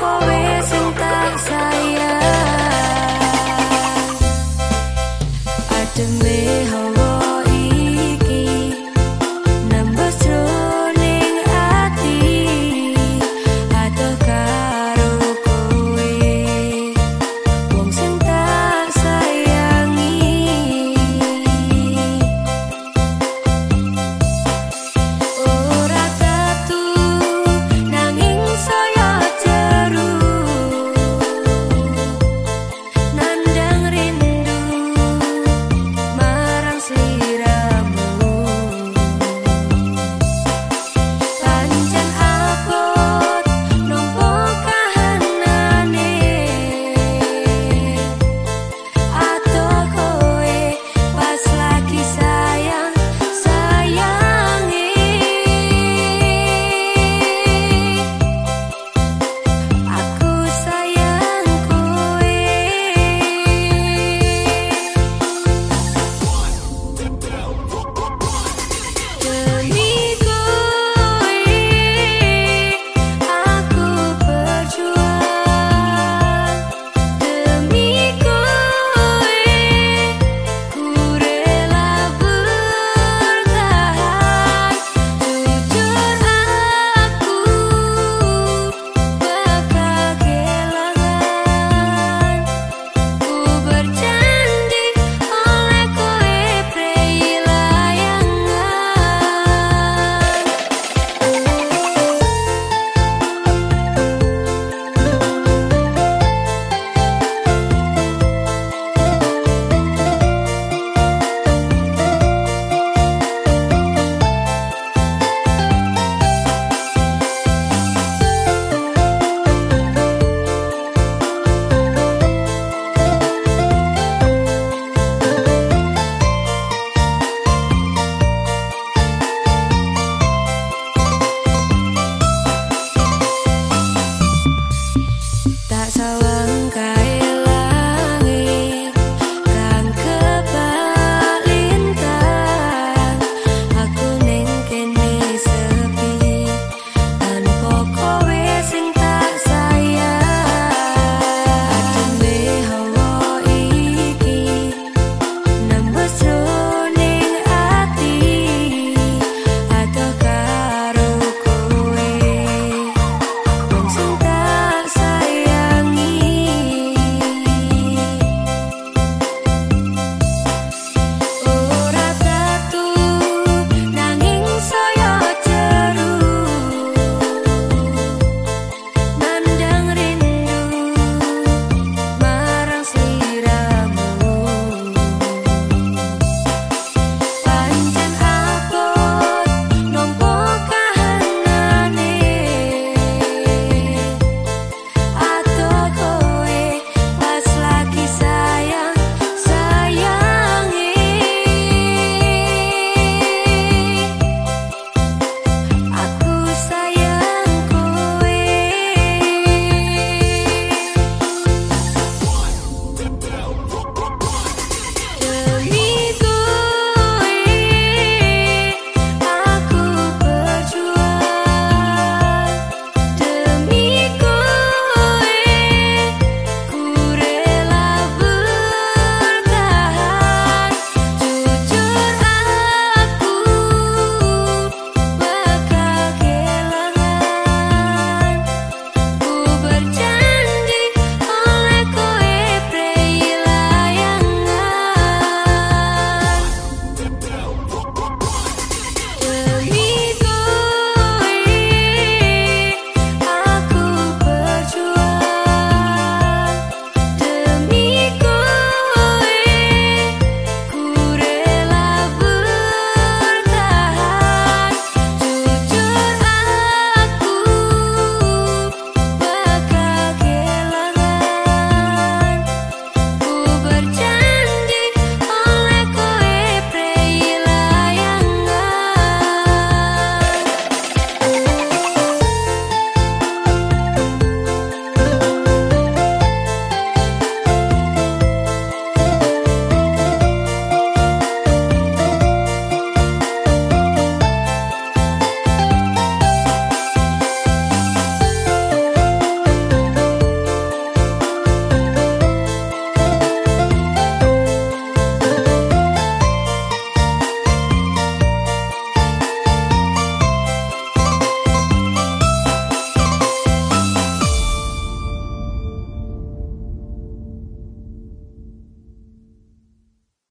sawang kae